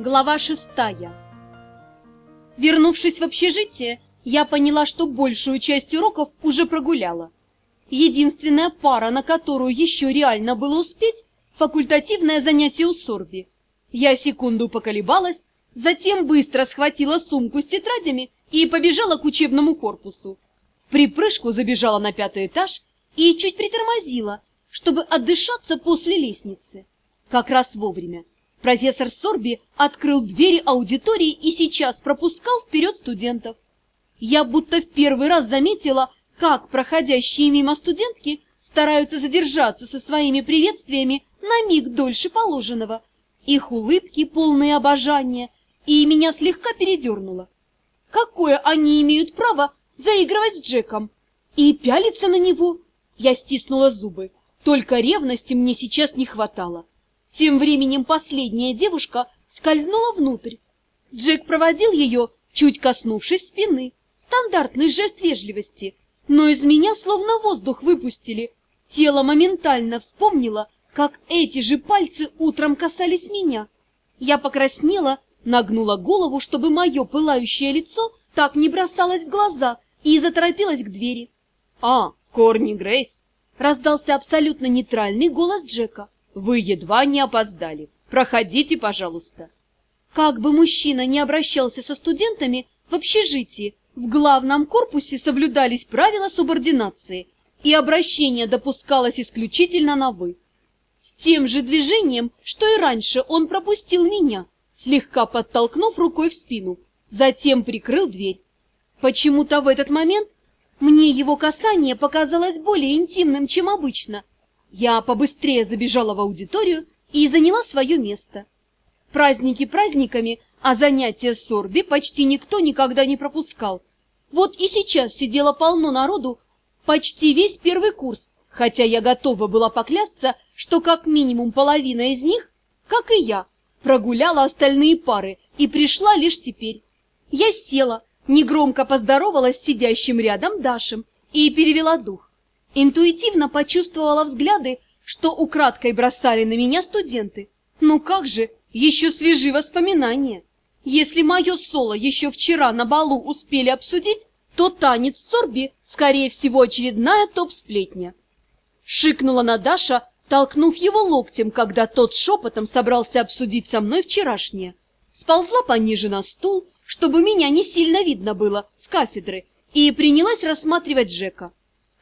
Глава шестая Вернувшись в общежитие, я поняла, что большую часть уроков уже прогуляла. Единственная пара, на которую еще реально было успеть, факультативное занятие у Сорби. Я секунду поколебалась, затем быстро схватила сумку с тетрадями и побежала к учебному корпусу. В припрыжку забежала на пятый этаж и чуть притормозила, чтобы отдышаться после лестницы. Как раз вовремя. Профессор Сорби открыл двери аудитории и сейчас пропускал вперед студентов. Я будто в первый раз заметила, как проходящие мимо студентки стараются задержаться со своими приветствиями на миг дольше положенного. Их улыбки, полные обожания, и меня слегка передернуло. Какое они имеют право заигрывать с Джеком и пялиться на него? Я стиснула зубы. Только ревности мне сейчас не хватало. Тем временем последняя девушка скользнула внутрь. Джек проводил ее, чуть коснувшись спины. Стандартный жест вежливости. Но из меня словно воздух выпустили. Тело моментально вспомнило, как эти же пальцы утром касались меня. Я покраснела, нагнула голову, чтобы мое пылающее лицо так не бросалось в глаза, и заторопилась к двери. «А, Корни Грейс!» — раздался абсолютно нейтральный голос Джека. Вы едва не опоздали. Проходите, пожалуйста. Как бы мужчина не обращался со студентами в общежитии, в главном корпусе соблюдались правила субординации, и обращение допускалось исключительно на «вы». С тем же движением, что и раньше, он пропустил меня, слегка подтолкнув рукой в спину, затем прикрыл дверь. Почему-то в этот момент мне его касание показалось более интимным, чем обычно, я побыстрее забежала в аудиторию и заняла свое место. Праздники праздниками, а занятия Сорби почти никто никогда не пропускал. Вот и сейчас сидело полно народу, почти весь первый курс, хотя я готова была поклясться, что как минимум половина из них, как и я, прогуляла остальные пары и пришла лишь теперь. Я села, негромко поздоровалась с сидящим рядом Дашем и перевела дух. Интуитивно почувствовала взгляды, что украдкой бросали на меня студенты. Ну как же, еще свежи воспоминания. Если мое соло еще вчера на балу успели обсудить, то танец Сорби, скорее всего, очередная топ-сплетня. Шикнула на Даша, толкнув его локтем, когда тот шепотом собрался обсудить со мной вчерашнее. Сползла пониже на стул, чтобы меня не сильно видно было с кафедры, и принялась рассматривать Джека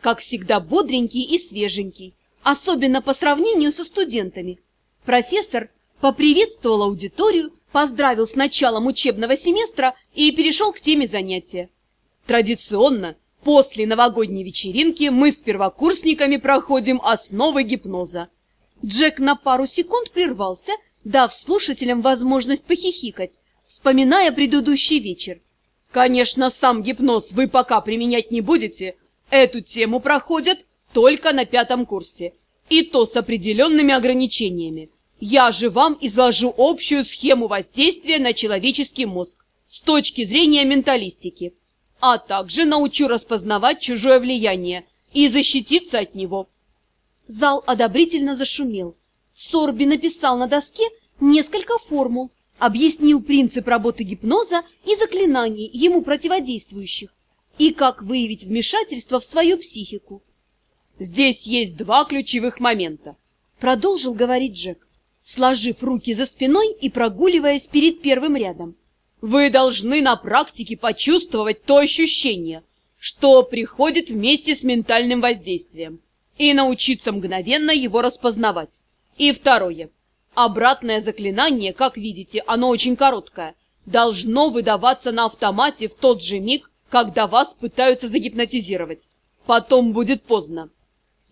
как всегда бодренький и свеженький, особенно по сравнению со студентами. Профессор поприветствовал аудиторию, поздравил с началом учебного семестра и перешел к теме занятия. Традиционно, после новогодней вечеринки мы с первокурсниками проходим основы гипноза. Джек на пару секунд прервался, дав слушателям возможность похихикать, вспоминая предыдущий вечер. Конечно, сам гипноз вы пока применять не будете, Эту тему проходят только на пятом курсе, и то с определенными ограничениями. Я же вам изложу общую схему воздействия на человеческий мозг с точки зрения менталистики, а также научу распознавать чужое влияние и защититься от него. Зал одобрительно зашумел. Сорби написал на доске несколько формул, объяснил принцип работы гипноза и заклинаний, ему противодействующих и как выявить вмешательство в свою психику. «Здесь есть два ключевых момента», — продолжил говорить Джек, сложив руки за спиной и прогуливаясь перед первым рядом. «Вы должны на практике почувствовать то ощущение, что приходит вместе с ментальным воздействием, и научиться мгновенно его распознавать. И второе. Обратное заклинание, как видите, оно очень короткое, должно выдаваться на автомате в тот же миг, когда вас пытаются загипнотизировать. Потом будет поздно.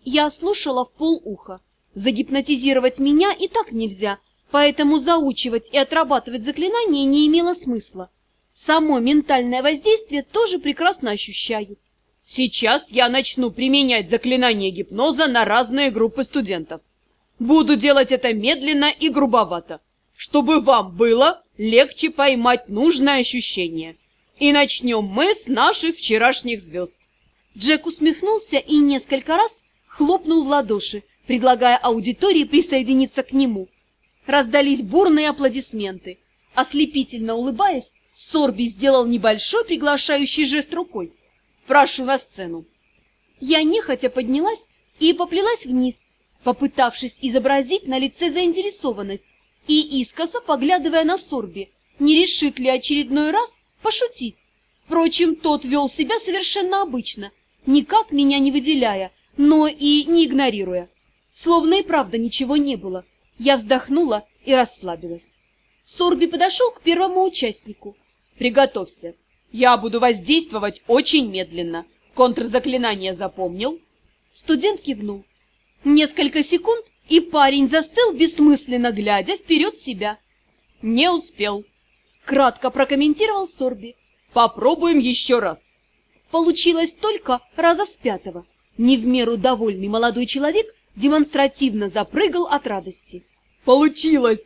Я слушала в полуха. Загипнотизировать меня и так нельзя, поэтому заучивать и отрабатывать заклинания не имело смысла. Само ментальное воздействие тоже прекрасно ощущаю. Сейчас я начну применять заклинание гипноза на разные группы студентов. Буду делать это медленно и грубовато, чтобы вам было легче поймать нужное ощущение. И начнем мы с наших вчерашних звезд. Джек усмехнулся и несколько раз хлопнул в ладоши, предлагая аудитории присоединиться к нему. Раздались бурные аплодисменты. Ослепительно улыбаясь, Сорби сделал небольшой приглашающий жест рукой. «Прошу на сцену!» Я нехотя поднялась и поплелась вниз, попытавшись изобразить на лице заинтересованность и искоса поглядывая на Сорби, не решит ли очередной раз пошутить. Впрочем, тот вел себя совершенно обычно, никак меня не выделяя, но и не игнорируя. Словно и правда ничего не было. Я вздохнула и расслабилась. Сорби подошел к первому участнику. «Приготовься. Я буду воздействовать очень медленно. Контрзаклинание запомнил?» Студент кивнул. Несколько секунд, и парень застыл, бессмысленно глядя вперед себя. «Не успел», — кратко прокомментировал Сорби. «Попробуем еще раз». Получилось только раза с пятого. Не в меру довольный молодой человек демонстративно запрыгал от радости. «Получилось!»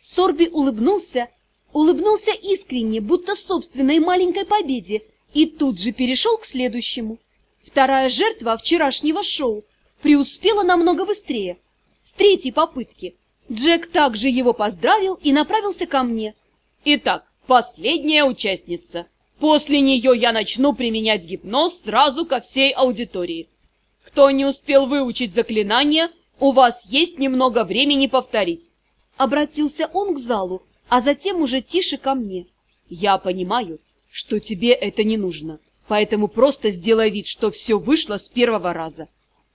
Сорби улыбнулся, улыбнулся искренне, будто собственной маленькой победе, и тут же перешел к следующему. Вторая жертва вчерашнего шоу преуспела намного быстрее. С третьей попытки Джек также его поздравил и направился ко мне. «Итак, последняя участница. После нее я начну применять гипноз сразу ко всей аудитории. Кто не успел выучить заклинание, у вас есть немного времени повторить». Обратился он к залу, а затем уже тише ко мне. «Я понимаю, что тебе это не нужно, поэтому просто сделай вид, что все вышло с первого раза.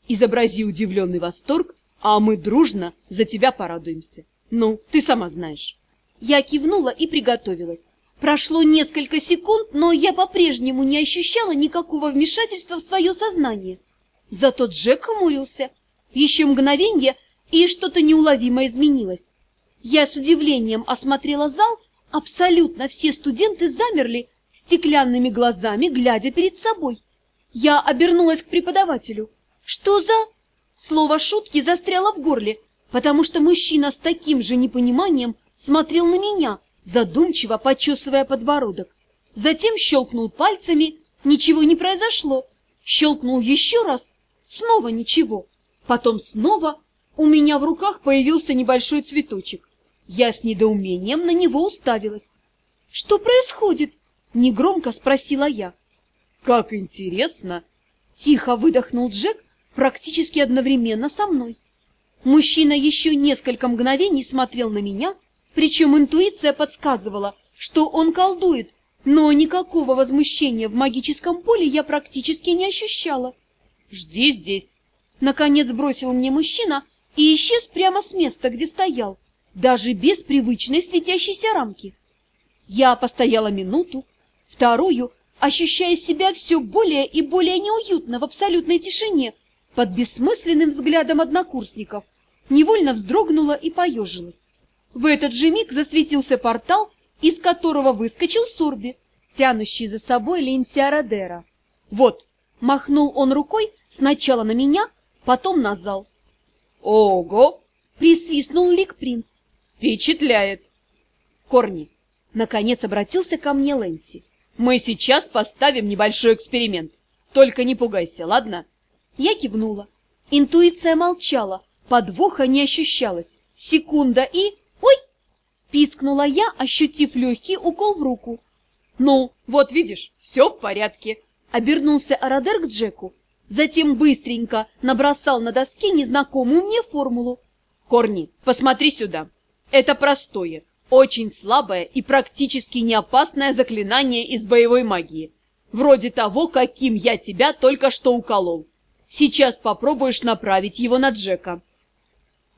Изобрази удивленный восторг, а мы дружно за тебя порадуемся. Ну, ты сама знаешь». Я кивнула и приготовилась. Прошло несколько секунд, но я по-прежнему не ощущала никакого вмешательства в свое сознание. Зато Джек хмурился. Еще мгновенье, и что-то неуловимо изменилось. Я с удивлением осмотрела зал, абсолютно все студенты замерли, стеклянными глазами глядя перед собой. Я обернулась к преподавателю. «Что за...» Слово шутки застряло в горле, потому что мужчина с таким же непониманием смотрел на меня, задумчиво почесывая подбородок. Затем щелкнул пальцами, ничего не произошло. Щелкнул еще раз, снова ничего. Потом снова у меня в руках появился небольшой цветочек. Я с недоумением на него уставилась. «Что происходит?» – негромко спросила я. «Как интересно!» – тихо выдохнул Джек практически одновременно со мной. Мужчина еще несколько мгновений смотрел на меня, причем интуиция подсказывала, что он колдует, но никакого возмущения в магическом поле я практически не ощущала. «Жди здесь!» Наконец бросил мне мужчина и исчез прямо с места, где стоял, даже без привычной светящейся рамки. Я постояла минуту, вторую, ощущая себя все более и более неуютно в абсолютной тишине, под бессмысленным взглядом однокурсников, невольно вздрогнула и поежилась. В этот же миг засветился портал, из которого выскочил Сурби, тянущий за собой Линсиарадера. «Вот!» — махнул он рукой сначала на меня, потом на зал. «Ого!» — присвистнул Лик Принц. «Впечатляет!» «Корни!» — наконец обратился ко мне Лэнси. «Мы сейчас поставим небольшой эксперимент. Только не пугайся, ладно?» Я кивнула. Интуиция молчала, подвоха не ощущалось. Секунда и... Ой! Пискнула я, ощутив легкий укол в руку. «Ну, вот видишь, все в порядке!» Обернулся Арадер к Джеку. Затем быстренько набросал на доске незнакомую мне формулу. «Корни, посмотри сюда. Это простое, очень слабое и практически неопасное заклинание из боевой магии. Вроде того, каким я тебя только что уколол. Сейчас попробуешь направить его на Джека».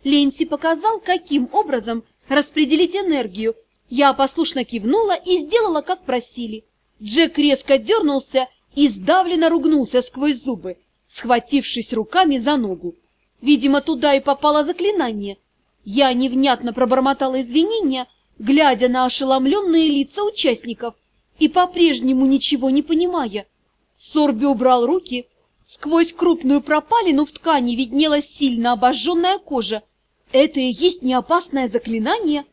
Ленси показал, каким образом распределить энергию. Я послушно кивнула и сделала, как просили. Джек резко дернулся и сдавленно ругнулся сквозь зубы, схватившись руками за ногу. Видимо, туда и попало заклинание. Я невнятно пробормотала извинения, глядя на ошеломленные лица участников и по-прежнему ничего не понимая. Сорби убрал руки, Сквозь крупную пропалину в ткани виднелась сильно обожженная кожа. Это и есть неопасное заклинание?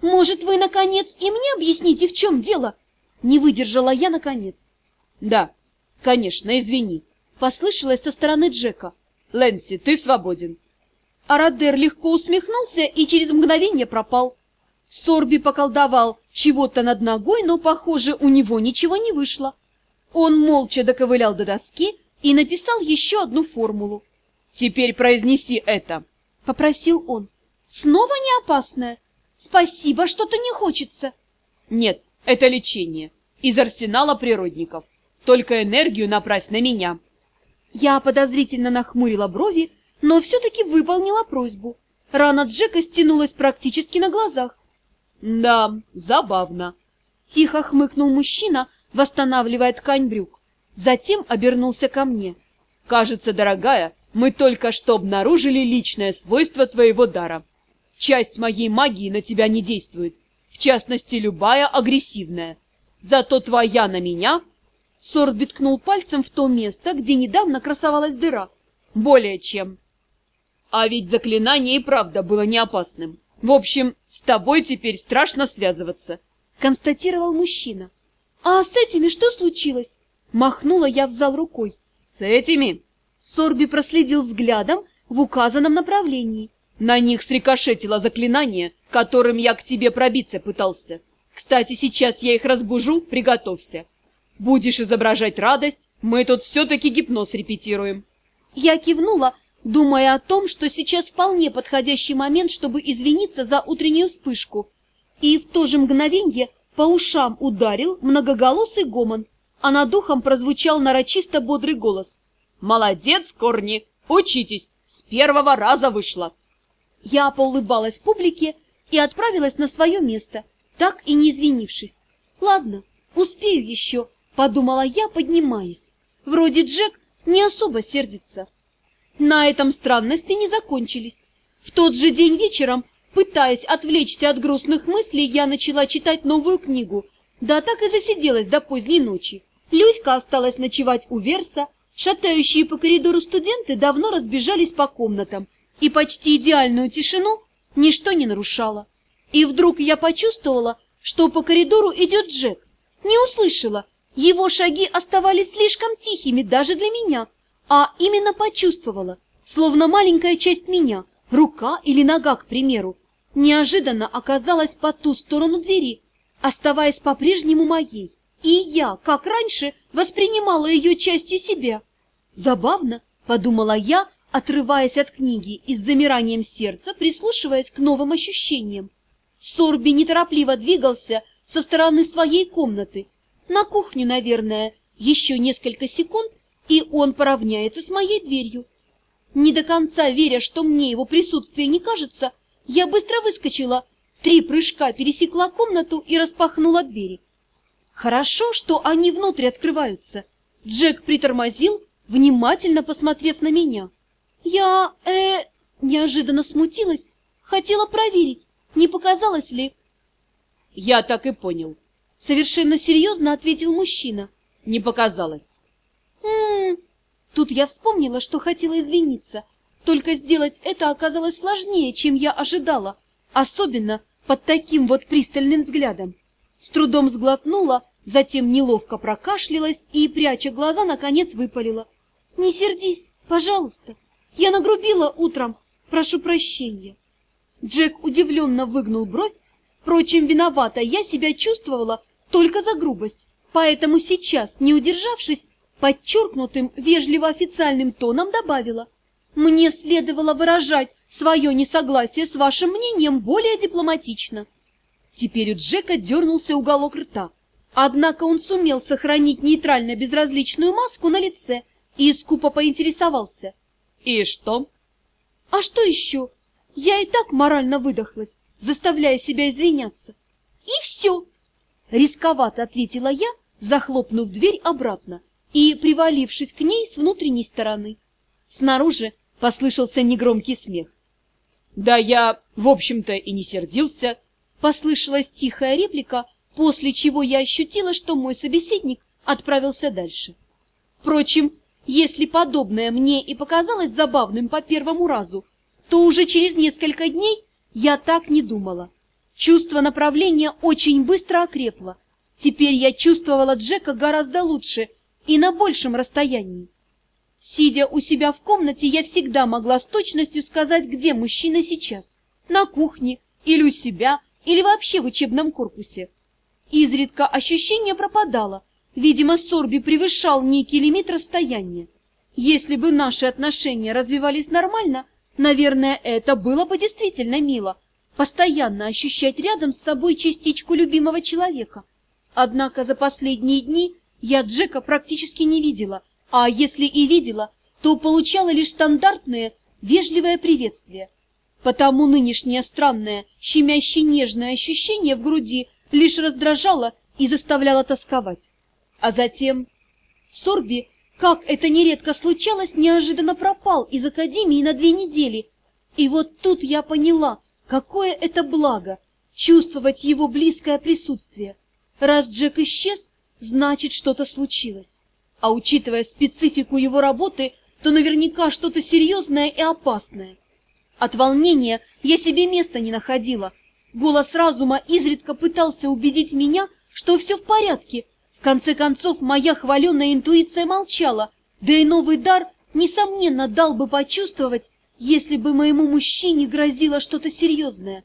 Может, вы, наконец, и мне объясните, в чем дело? Не выдержала я, наконец. Да, конечно, извини. Послышалось со стороны Джека. Лэнси, ты свободен. Арадер легко усмехнулся и через мгновение пропал. Сорби поколдовал чего-то над ногой, но, похоже, у него ничего не вышло. Он молча доковылял до доски и написал еще одну формулу. «Теперь произнеси это», — попросил он. «Снова не опасное? Спасибо, что-то не хочется». «Нет, это лечение. Из арсенала природников. Только энергию направь на меня». Я подозрительно нахмурила брови, но все-таки выполнила просьбу. Рана Джека стянулась практически на глазах. «Да, забавно», — тихо хмыкнул мужчина, восстанавливая ткань брюк. Затем обернулся ко мне. «Кажется, дорогая, мы только что обнаружили личное свойство твоего дара. Часть моей магии на тебя не действует, в частности, любая агрессивная. Зато твоя на меня...» Сорбит ткнул пальцем в то место, где недавно красовалась дыра. «Более чем. А ведь заклинание и правда было не опасным. В общем, с тобой теперь страшно связываться», — констатировал мужчина. «А с этими что случилось?» Махнула я в зал рукой. «С этими?» Сорби проследил взглядом в указанном направлении. «На них срикошетило заклинание, которым я к тебе пробиться пытался. Кстати, сейчас я их разбужу, приготовься. Будешь изображать радость, мы тут все-таки гипноз репетируем». Я кивнула, думая о том, что сейчас вполне подходящий момент, чтобы извиниться за утреннюю вспышку. И в то же мгновенье по ушам ударил многоголосый гомон, а над духом прозвучал нарочисто бодрый голос. «Молодец, Корни! Учитесь! С первого раза вышло!» Я поулыбалась публике и отправилась на свое место, так и не извинившись. «Ладно, успею еще», — подумала я, поднимаясь. Вроде Джек не особо сердится. На этом странности не закончились. В тот же день вечером, пытаясь отвлечься от грустных мыслей, я начала читать новую книгу. Да так и засиделась до поздней ночи. Люська осталась ночевать у Верса, шатающие по коридору студенты давно разбежались по комнатам, и почти идеальную тишину ничто не нарушало. И вдруг я почувствовала, что по коридору идет Джек. Не услышала. Его шаги оставались слишком тихими даже для меня а именно почувствовала, словно маленькая часть меня, рука или нога, к примеру, неожиданно оказалась по ту сторону двери, оставаясь по-прежнему моей. И я, как раньше, воспринимала ее частью себя. Забавно, подумала я, отрываясь от книги и с замиранием сердца прислушиваясь к новым ощущениям. Сорби неторопливо двигался со стороны своей комнаты. На кухню, наверное, еще несколько секунд, и он поравняется с моей дверью. Не до конца веря, что мне его присутствие не кажется, я быстро выскочила, в три прыжка пересекла комнату и распахнула двери. Хорошо, что они внутрь открываются. Джек притормозил, внимательно посмотрев на меня. Я, э, неожиданно смутилась, хотела проверить, не показалось ли. Я так и понял. Совершенно серьезно ответил мужчина. Не показалось. М Тут я вспомнила, что хотела извиниться. Только сделать это оказалось сложнее, чем я ожидала, особенно под таким вот пристальным взглядом. С трудом сглотнула, затем неловко прокашлялась и, пряча глаза, наконец выпалила. «Не сердись, пожалуйста. Я нагрубила утром. Прошу прощения». Джек удивленно выгнул бровь. Впрочем, виновата я себя чувствовала только за грубость, поэтому сейчас, не удержавшись, подчеркнутым вежливо-официальным тоном добавила. «Мне следовало выражать свое несогласие с вашим мнением более дипломатично». Теперь у Джека дернулся уголок рта. Однако он сумел сохранить нейтрально-безразличную маску на лице и скупо поинтересовался. «И что?» «А что еще? Я и так морально выдохлась, заставляя себя извиняться». «И все!» Рисковато ответила я, захлопнув дверь обратно и привалившись к ней с внутренней стороны. Снаружи послышался негромкий смех. «Да я, в общем-то, и не сердился», — послышалась тихая реплика, после чего я ощутила, что мой собеседник отправился дальше. Впрочем, если подобное мне и показалось забавным по первому разу, то уже через несколько дней я так не думала. Чувство направления очень быстро окрепло. Теперь я чувствовала Джека гораздо лучше и на большем расстоянии. Сидя у себя в комнате, я всегда могла с точностью сказать, где мужчина сейчас. На кухне, или у себя, или вообще в учебном корпусе. Изредка ощущение пропадало. Видимо, Сорби превышал некий лимит расстояния. Если бы наши отношения развивались нормально, наверное, это было бы действительно мило. Постоянно ощущать рядом с собой частичку любимого человека. Однако за последние дни я Джека практически не видела, а если и видела, то получала лишь стандартное вежливое приветствие. Потому нынешнее странное, щемяще нежное ощущение в груди лишь раздражало и заставляло тосковать. А затем Сорби, как это нередко случалось, неожиданно пропал из академии на две недели. И вот тут я поняла, какое это благо чувствовать его близкое присутствие. Раз Джек исчез, значит, что-то случилось. А учитывая специфику его работы, то наверняка что-то серьезное и опасное. От волнения я себе места не находила. Голос разума изредка пытался убедить меня, что все в порядке. В конце концов, моя хваленая интуиция молчала, да и новый дар, несомненно, дал бы почувствовать, если бы моему мужчине грозило что-то серьезное.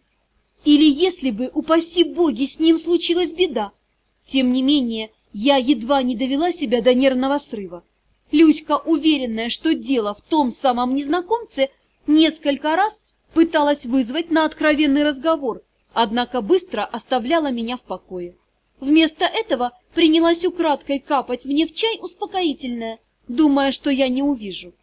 Или если бы, упаси боги, с ним случилась беда. Тем не менее, я едва не довела себя до нервного срыва. Люська, уверенная, что дело в том самом незнакомце, несколько раз пыталась вызвать на откровенный разговор, однако быстро оставляла меня в покое. Вместо этого принялась украдкой капать мне в чай успокоительное, думая, что я не увижу.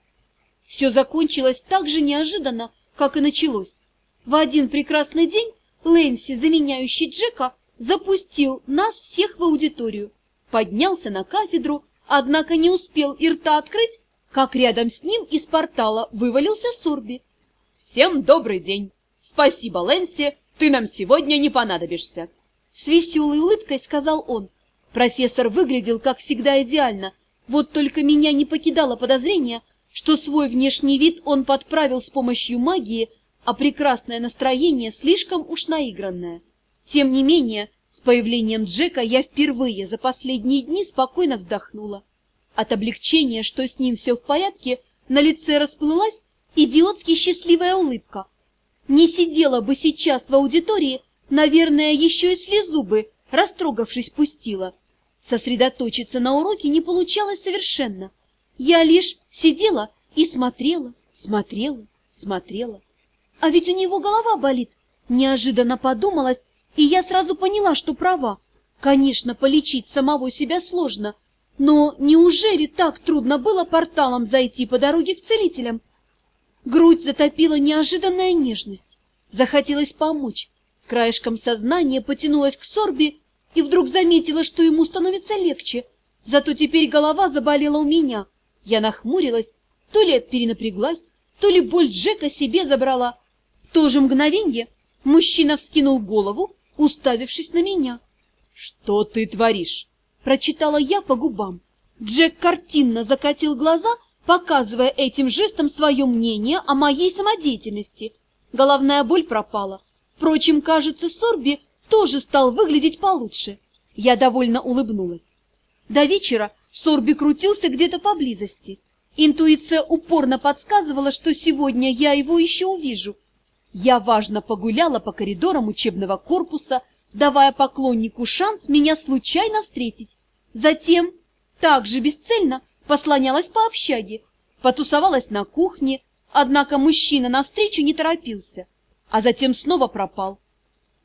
Все закончилось так же неожиданно, как и началось. В один прекрасный день Лэнси, заменяющий Джека, запустил нас всех в аудиторию, поднялся на кафедру, однако не успел и рта открыть, как рядом с ним из портала вывалился Сурби. «Всем добрый день! Спасибо, Лэнси, ты нам сегодня не понадобишься!» С веселой улыбкой сказал он. Профессор выглядел, как всегда, идеально, вот только меня не покидало подозрение, что свой внешний вид он подправил с помощью магии, а прекрасное настроение слишком уж наигранное. Тем не менее, с появлением Джека я впервые за последние дни спокойно вздохнула. От облегчения, что с ним все в порядке, на лице расплылась идиотски счастливая улыбка. Не сидела бы сейчас в аудитории, наверное, еще и слезу бы, растрогавшись, пустила. Сосредоточиться на уроке не получалось совершенно. Я лишь сидела и смотрела, смотрела, смотрела. А ведь у него голова болит. Неожиданно подумалось, и я сразу поняла, что права. Конечно, полечить самого себя сложно, но неужели так трудно было порталом зайти по дороге к целителям? Грудь затопила неожиданная нежность. Захотелось помочь. Краешком сознания потянулась к Сорби и вдруг заметила, что ему становится легче. Зато теперь голова заболела у меня. Я нахмурилась, то ли перенапряглась, то ли боль Джека себе забрала. В то же мгновенье мужчина вскинул голову, уставившись на меня. «Что ты творишь?» – прочитала я по губам. Джек картинно закатил глаза, показывая этим жестом свое мнение о моей самодеятельности. Головная боль пропала. Впрочем, кажется, Сорби тоже стал выглядеть получше. Я довольно улыбнулась. До вечера Сорби крутился где-то поблизости. Интуиция упорно подсказывала, что сегодня я его еще увижу. Я важно погуляла по коридорам учебного корпуса, давая поклоннику шанс меня случайно встретить. Затем, также бесцельно, послонялась по общаге, потусовалась на кухне, однако мужчина навстречу не торопился, а затем снова пропал.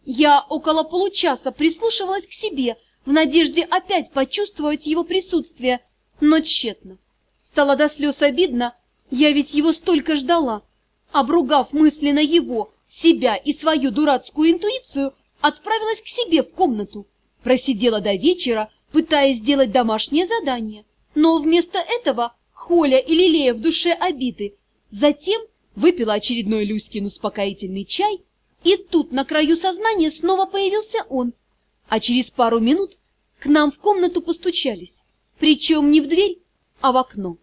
Я около получаса прислушивалась к себе, в надежде опять почувствовать его присутствие, но тщетно. Стало до слез обидно, я ведь его столько ждала. Обругав мысленно его, себя и свою дурацкую интуицию, отправилась к себе в комнату. Просидела до вечера, пытаясь сделать домашнее задание. Но вместо этого, холя и лелея в душе обиды, затем выпила очередной Люськин успокоительный чай, и тут на краю сознания снова появился он – а через пару минут к нам в комнату постучались, причем не в дверь, а в окно.